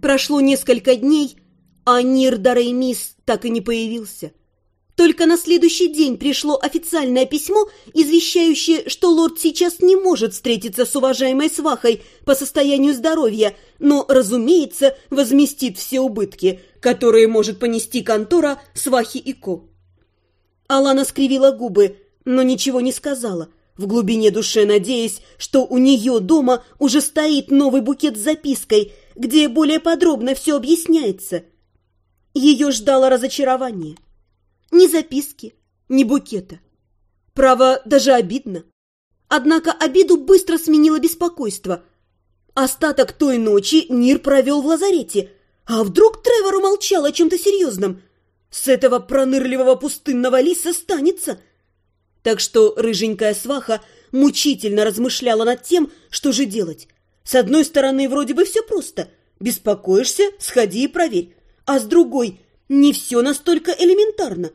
Прошло несколько дней, а Нир Дареймис так и не появился. Только на следующий день пришло официальное письмо, извещающее, что лорд сейчас не может встретиться с уважаемой свахой по состоянию здоровья, но, разумеется, возместит все убытки, которые может понести контора свахи и ко. Алана скривила губы, но ничего не сказала, в глубине души надеясь, что у нее дома уже стоит новый букет с запиской, где более подробно все объясняется. Ее ждало разочарование. Ни записки, ни букета. Право, даже обидно. Однако обиду быстро сменило беспокойство. Остаток той ночи Нир провел в лазарете. А вдруг Тревор умолчал о чем-то серьезном? С этого пронырливого пустынного лиса станется. Так что рыженькая сваха мучительно размышляла над тем, что же делать. С одной стороны, вроде бы все просто. Беспокоишься, сходи и проверь. А с другой, не все настолько элементарно.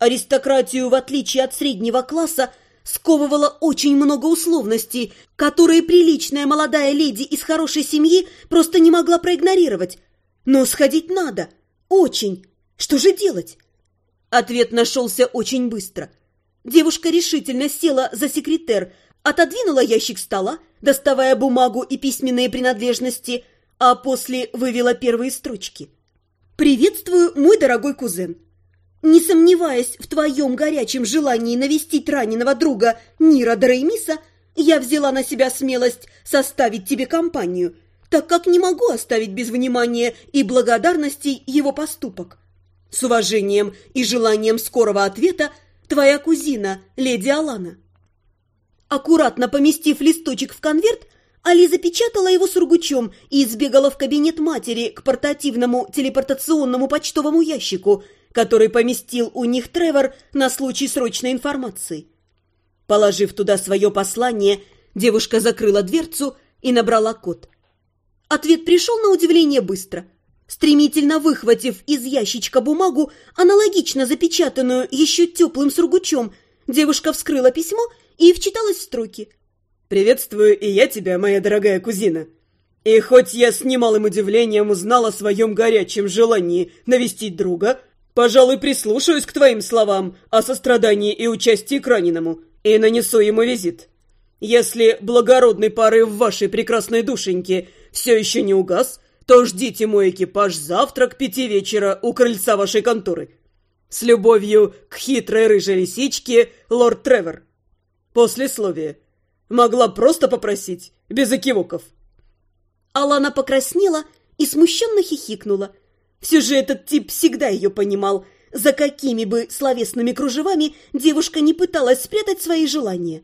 Аристократию, в отличие от среднего класса, сковывало очень много условностей, которые приличная молодая леди из хорошей семьи просто не могла проигнорировать. Но сходить надо. Очень. Что же делать? Ответ нашелся очень быстро. Девушка решительно села за секретер, отодвинула ящик стола, доставая бумагу и письменные принадлежности, а после вывела первые строчки – «Приветствую, мой дорогой кузен. Не сомневаясь в твоем горячем желании навестить раненого друга Нира Дреймиса, я взяла на себя смелость составить тебе компанию, так как не могу оставить без внимания и благодарности его поступок. С уважением и желанием скорого ответа твоя кузина, леди Алана». Аккуратно поместив листочек в конверт, Али запечатала его сургучом и избегала в кабинет матери к портативному телепортационному почтовому ящику, который поместил у них Тревор на случай срочной информации. Положив туда свое послание, девушка закрыла дверцу и набрала код. Ответ пришел на удивление быстро. Стремительно выхватив из ящичка бумагу, аналогично запечатанную еще теплым сургучом, девушка вскрыла письмо и вчиталась в строки – Приветствую и я тебя, моя дорогая кузина. И хоть я с немалым удивлением узнал о своем горячем желании навестить друга, пожалуй, прислушаюсь к твоим словам о сострадании и участии к раненому и нанесу ему визит. Если благородный порыв вашей прекрасной душеньки все еще не угас, то ждите мой экипаж завтра к пяти вечера у крыльца вашей конторы. С любовью к хитрой рыжей лисичке, лорд Тревор. Послесловие. Могла просто попросить, без экивоков. Алана покраснела и смущенно хихикнула. Все же этот тип всегда ее понимал. За какими бы словесными кружевами девушка не пыталась спрятать свои желания.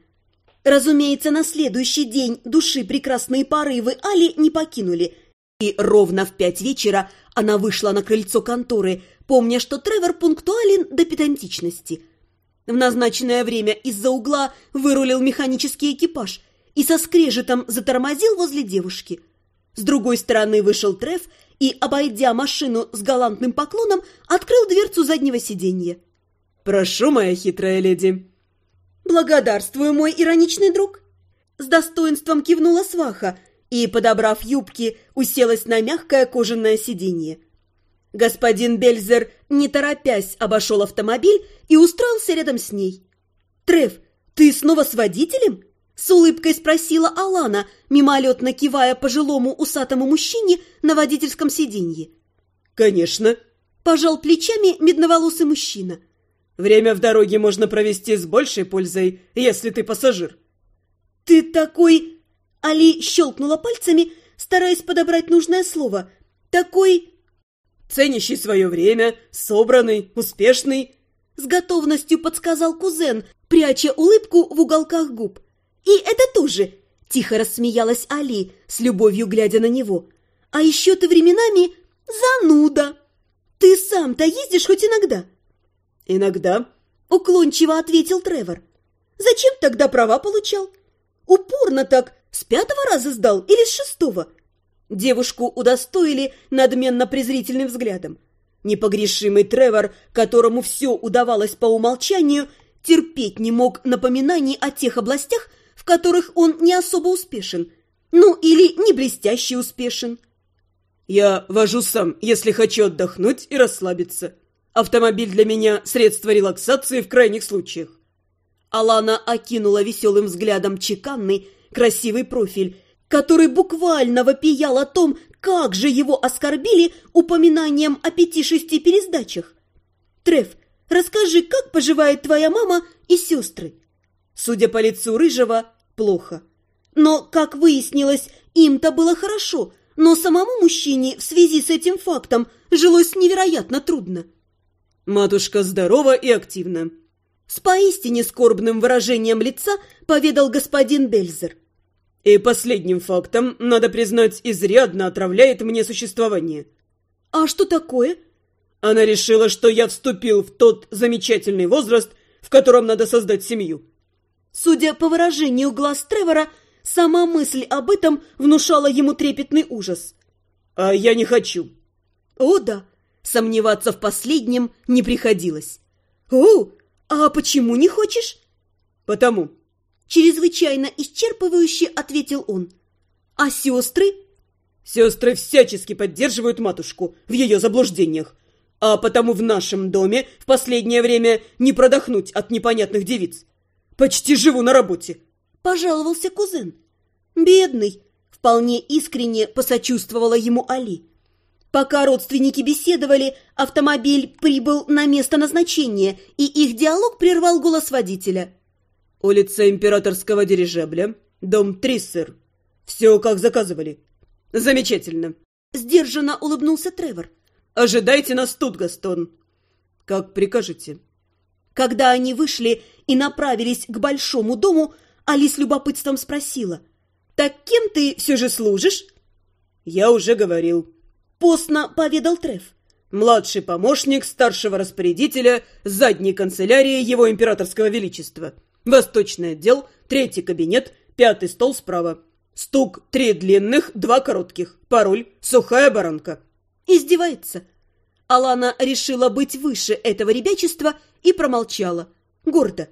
Разумеется, на следующий день души прекрасные порывы Али не покинули. И ровно в пять вечера она вышла на крыльцо конторы, помня, что Тревор пунктуален до педантичности – в назначенное время из-за угла вырулил механический экипаж и со скрежетом затормозил возле девушки. С другой стороны вышел Треф и, обойдя машину с галантным поклоном, открыл дверцу заднего сиденья. «Прошу, моя хитрая леди!» «Благодарствую, мой ироничный друг!» С достоинством кивнула сваха и, подобрав юбки, уселась на мягкое кожаное сиденье. Господин Бельзер, не торопясь, обошел автомобиль и устроился рядом с ней. «Треф, ты снова с водителем?» С улыбкой спросила Алана, мимолетно кивая пожилому усатому мужчине на водительском сиденье. «Конечно», – пожал плечами медноволосый мужчина. «Время в дороге можно провести с большей пользой, если ты пассажир». «Ты такой...» Али щелкнула пальцами, стараясь подобрать нужное слово. «Такой ценящий свое время, собранный, успешный», — с готовностью подсказал кузен, пряча улыбку в уголках губ. «И это тоже!» — тихо рассмеялась Али, с любовью глядя на него. «А еще ты временами зануда! Ты сам-то ездишь хоть иногда?» «Иногда», — уклончиво ответил Тревор. «Зачем тогда права получал? Упорно так, с пятого раза сдал или с шестого?» Девушку удостоили надменно-презрительным взглядом. Непогрешимый Тревор, которому все удавалось по умолчанию, терпеть не мог напоминаний о тех областях, в которых он не особо успешен. Ну, или не блестяще успешен. Я вожу сам, если хочу отдохнуть и расслабиться. Автомобиль для меня – средство релаксации в крайних случаях. Алана окинула веселым взглядом чеканный, красивый профиль, который буквально вопиял о том, как же его оскорбили упоминанием о пяти-шести пересдачах. «Треф, расскажи, как поживает твоя мама и сестры?» Судя по лицу Рыжего, плохо. Но, как выяснилось, им-то было хорошо, но самому мужчине в связи с этим фактом жилось невероятно трудно. «Матушка здорова и активна», — с поистине скорбным выражением лица поведал господин Бельзер. И последним фактом, надо признать, изрядно отравляет мне существование. А что такое? Она решила, что я вступил в тот замечательный возраст, в котором надо создать семью. Судя по выражению глаз Тревора, сама мысль об этом внушала ему трепетный ужас. А я не хочу. О, да, сомневаться в последнем не приходилось. О, а почему не хочешь? Потому. Чрезвычайно исчерпывающе ответил он. А сестры? Сестры всячески поддерживают матушку в ее заблуждениях. А потому в нашем доме в последнее время не продохнуть от непонятных девиц. Почти живу на работе. Пожаловался кузен. Бедный. Вполне искренне посочувствовала ему Али. Пока родственники беседовали, автомобиль прибыл на место назначения, и их диалог прервал голос водителя. Улица Императорского дирижабля, дом Триссер. Все, как заказывали. Замечательно. Сдержанно улыбнулся Тревор. Ожидайте нас тут, Гастон. Как прикажете. Когда они вышли и направились к большому дому, Али с любопытством спросила. «Так кем ты все же служишь?» «Я уже говорил». Постно поведал Трев. «Младший помощник старшего распорядителя задней канцелярии его императорского величества». Восточный отдел, третий кабинет, пятый стол справа. Стук три длинных, два коротких. Пароль «Сухая баранка». Издевается. Алана решила быть выше этого ребячества и промолчала. Гордо.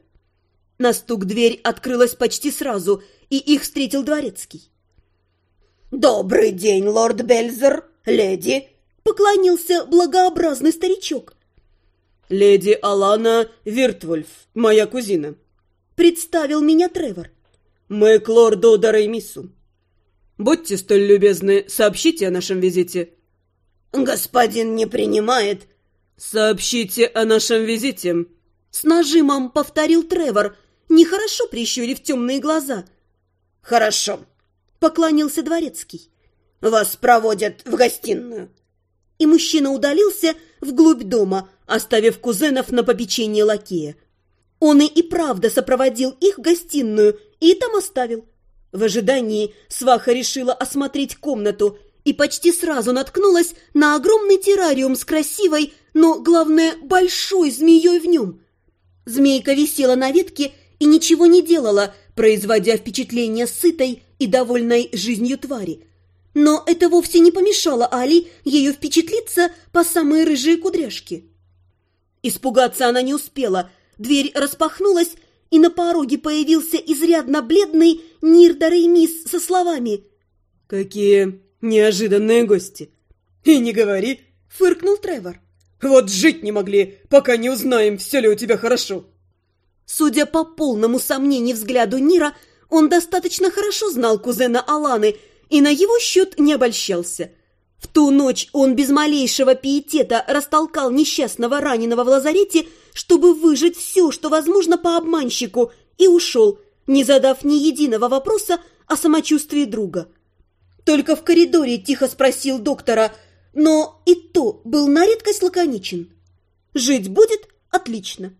На стук дверь открылась почти сразу, и их встретил дворецкий. «Добрый день, лорд Бельзер, леди!» — поклонился благообразный старичок. «Леди Алана Виртвольф, моя кузина», представил меня Тревор. «Мы к лорду Дараймису. Будьте столь любезны, сообщите о нашем визите». «Господин не принимает». «Сообщите о нашем визите». С нажимом повторил Тревор, нехорошо прищурив темные глаза. «Хорошо», — поклонился дворецкий. «Вас проводят в гостиную». И мужчина удалился вглубь дома, оставив кузенов на попечение лакея. Он и, и правда сопроводил их в гостиную и там оставил. В ожидании сваха решила осмотреть комнату и почти сразу наткнулась на огромный террариум с красивой, но, главное, большой змеей в нем. Змейка висела на ветке и ничего не делала, производя впечатление сытой и довольной жизнью твари. Но это вовсе не помешало Али ее впечатлиться по самые рыжие кудряшки. Испугаться она не успела – Дверь распахнулась, и на пороге появился изрядно бледный Нирдар Мисс со словами «Какие неожиданные гости!» «И не говори!» — фыркнул Тревор. «Вот жить не могли, пока не узнаем, все ли у тебя хорошо!» Судя по полному сомнению взгляду Нира, он достаточно хорошо знал кузена Аланы и на его счет не обольщался. В ту ночь он без малейшего пиетета растолкал несчастного раненого в лазарете, чтобы выжить все, что возможно по обманщику, и ушел, не задав ни единого вопроса о самочувствии друга. Только в коридоре тихо спросил доктора, но и то был на редкость лаконичен. «Жить будет? Отлично!»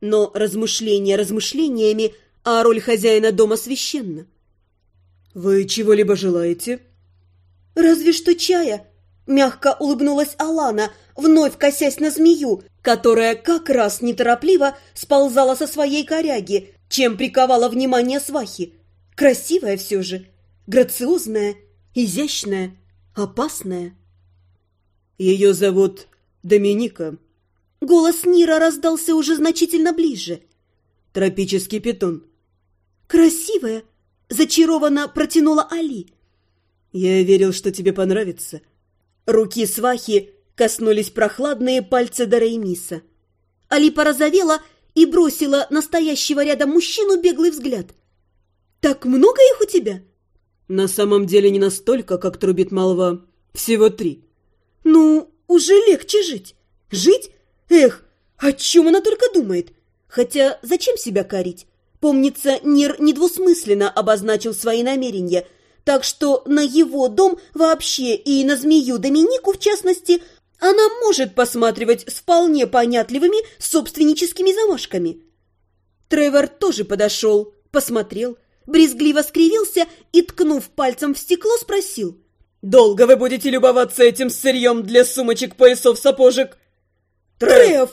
Но размышления размышлениями, а роль хозяина дома священна. «Вы чего-либо желаете?» «Разве что чая!» Мягко улыбнулась Алана, вновь косясь на змею, которая как раз неторопливо сползала со своей коряги, чем приковала внимание свахи. Красивая все же, грациозная, изящная, опасная. Ее зовут Доминика. Голос Нира раздался уже значительно ближе. Тропический питон. Красивая, Зачарованно протянула Али. «Я верил, что тебе понравится». Руки свахи коснулись прохладные пальцы Дареймиса. Али порозовела и бросила настоящего рядом мужчину беглый взгляд. «Так много их у тебя?» «На самом деле не настолько, как трубит молва. Всего три». «Ну, уже легче жить. Жить? Эх, о чем она только думает? Хотя зачем себя корить? Помнится, Нир недвусмысленно обозначил свои намерения, так что на его дом вообще и на змею Доминику, в частности, она может посматривать с вполне понятливыми собственническими замашками. Тревор тоже подошел, посмотрел, брезгливо скривился и, ткнув пальцем в стекло, спросил. «Долго вы будете любоваться этим сырьем для сумочек, поясов, сапожек?» «Трев!»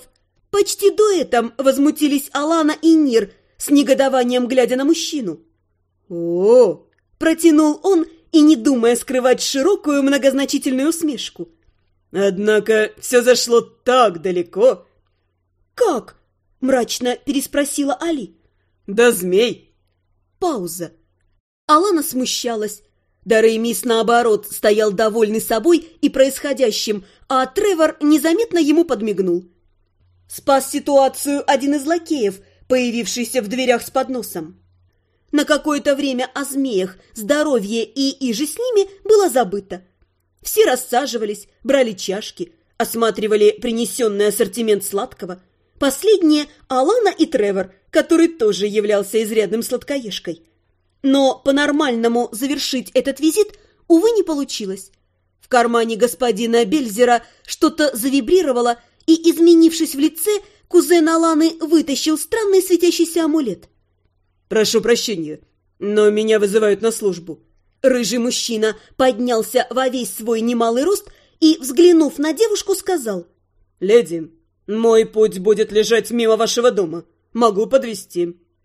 Почти дуэтом возмутились Алана и Нир, с негодованием глядя на мужчину. «О!» – протянул он и, не думая скрывать широкую многозначительную усмешку. «Однако все зашло так далеко!» «Как?» – мрачно переспросила Али. «Да змей!» Пауза. Алана смущалась. Дареймис, наоборот, стоял довольный собой и происходящим, а Тревор незаметно ему подмигнул. Спас ситуацию один из лакеев, появившийся в дверях с подносом. На какое-то время о змеях, здоровье и иже с ними было забыто. Все рассаживались, брали чашки, осматривали принесенный ассортимент сладкого. Последние – Алана и Тревор, который тоже являлся изрядным сладкоежкой. Но по-нормальному завершить этот визит, увы, не получилось. В кармане господина Бельзера что-то завибрировало – и, изменившись в лице, кузен Аланы вытащил странный светящийся амулет. «Прошу прощения, но меня вызывают на службу». Рыжий мужчина поднялся во весь свой немалый рост и, взглянув на девушку, сказал. «Леди, мой путь будет лежать мимо вашего дома. Могу подвести.